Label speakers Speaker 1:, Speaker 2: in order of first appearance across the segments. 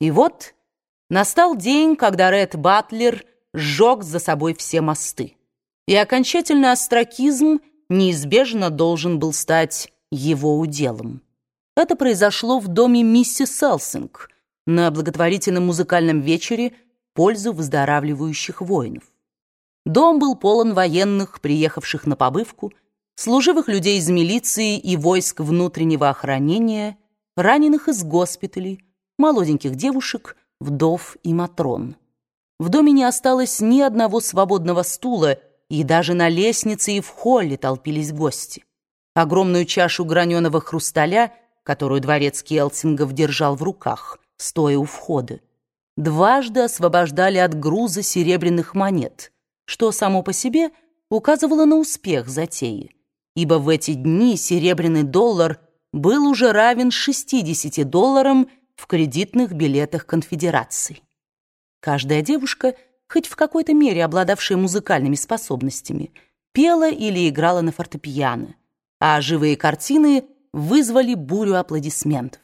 Speaker 1: И вот настал день, когда Ред Батлер сжег за собой все мосты. И окончательный остракизм неизбежно должен был стать его уделом. Это произошло в доме миссис Селсинг на благотворительном музыкальном вечере в пользу выздоравливающих воинов. Дом был полон военных, приехавших на побывку, служивых людей из милиции и войск внутреннего охранения, раненых из госпиталей, молоденьких девушек, вдов и матрон. В доме не осталось ни одного свободного стула, и даже на лестнице и в холле толпились гости. Огромную чашу граненого хрусталя, которую дворецкий Элсингов держал в руках, стоя у входа, дважды освобождали от груза серебряных монет, что само по себе указывало на успех затеи, ибо в эти дни серебряный доллар был уже равен 60 долларам в кредитных билетах конфедерации. Каждая девушка, хоть в какой-то мере обладавшая музыкальными способностями, пела или играла на фортепиано, а живые картины вызвали бурю аплодисментов.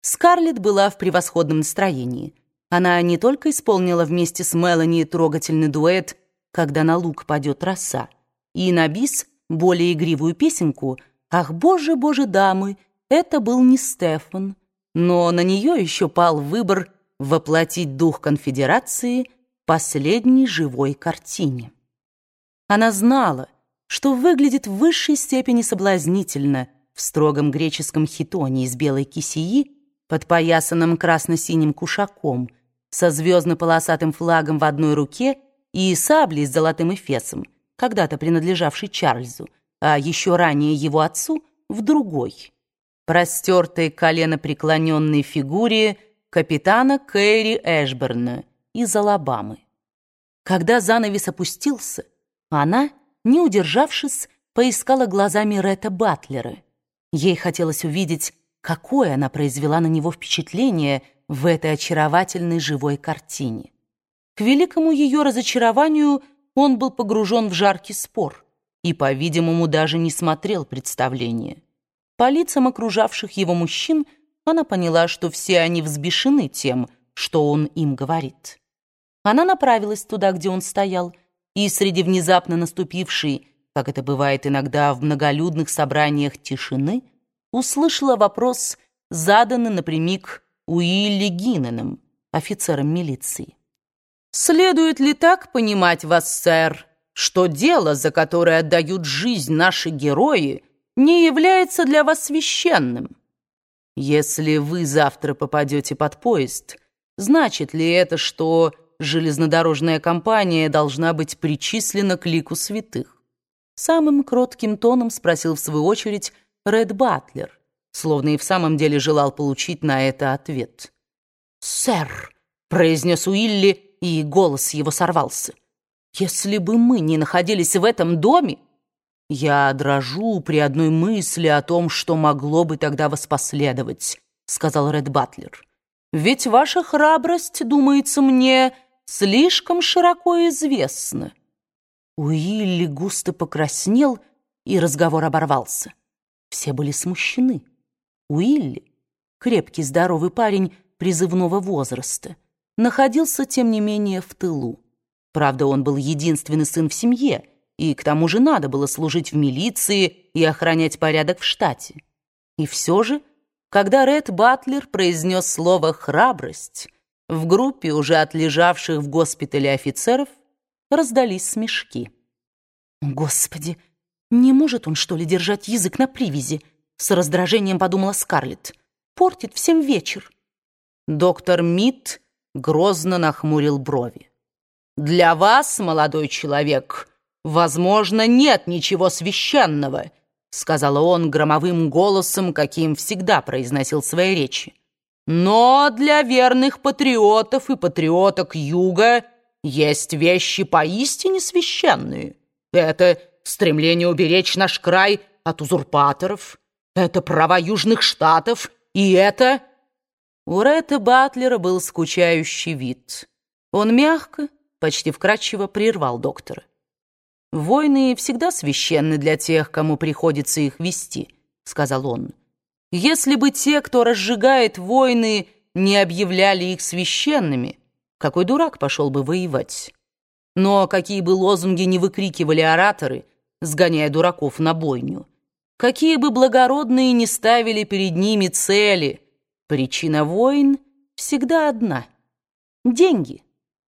Speaker 1: Скарлетт была в превосходном настроении. Она не только исполнила вместе с Мелани трогательный дуэт «Когда на луг падет роса», и на бис более игривую песенку «Ах, боже, боже, дамы, это был не Стефан», но на нее еще пал выбор воплотить дух конфедерации последней живой картине. Она знала, что выглядит в высшей степени соблазнительно в строгом греческом хитоне из белой кисеи, подпоясанном красно-синим кушаком, со звездно-полосатым флагом в одной руке и саблей с золотым эфесом, когда-то принадлежавшей Чарльзу, а еще ранее его отцу, в другой простертой коленопреклоненной фигуре капитана Кэрри Эшберна из Алабамы. Когда занавес опустился, она, не удержавшись, поискала глазами Ретта Батлера. Ей хотелось увидеть, какое она произвела на него впечатление в этой очаровательной живой картине. К великому ее разочарованию он был погружен в жаркий спор и, по-видимому, даже не смотрел представление. По лицам окружавших его мужчин она поняла, что все они взбешены тем, что он им говорит. Она направилась туда, где он стоял, и среди внезапно наступившей, как это бывает иногда в многолюдных собраниях тишины, услышала вопрос, заданный напрямик Уилли Гинненом, офицером милиции. «Следует ли так понимать вас, сэр, что дело, за которое отдают жизнь наши герои, не является для вас священным. Если вы завтра попадете под поезд, значит ли это, что железнодорожная компания должна быть причислена к лику святых? Самым кротким тоном спросил в свою очередь Ред Батлер, словно и в самом деле желал получить на это ответ. «Сэр», — произнес Уилли, и голос его сорвался, «если бы мы не находились в этом доме, «Я дрожу при одной мысли о том, что могло бы тогда воспоследовать», — сказал Ред Батлер. «Ведь ваша храбрость, думается мне, слишком широко известна». Уилли густо покраснел, и разговор оборвался. Все были смущены. Уилли, крепкий здоровый парень призывного возраста, находился, тем не менее, в тылу. Правда, он был единственный сын в семье — и к тому же надо было служить в милиции и охранять порядок в штате. И все же, когда Ред Батлер произнес слово «храбрость», в группе уже отлежавших в госпитале офицеров раздались смешки. «Господи, не может он, что ли, держать язык на привязи?» С раздражением подумала Скарлетт. «Портит всем вечер». Доктор Мит грозно нахмурил брови. «Для вас, молодой человек, «Возможно, нет ничего священного», — сказал он громовым голосом, каким всегда произносил свои речи. «Но для верных патриотов и патриоток Юга есть вещи поистине священные. Это стремление уберечь наш край от узурпаторов, это права Южных Штатов, и это...» У Ретта Батлера был скучающий вид. Он мягко, почти вкрадчиво прервал доктора. «Войны всегда священны для тех, кому приходится их вести», — сказал он. «Если бы те, кто разжигает войны, не объявляли их священными, какой дурак пошел бы воевать? Но какие бы лозунги не выкрикивали ораторы, сгоняя дураков на бойню, какие бы благородные не ставили перед ними цели, причина войн всегда одна — деньги —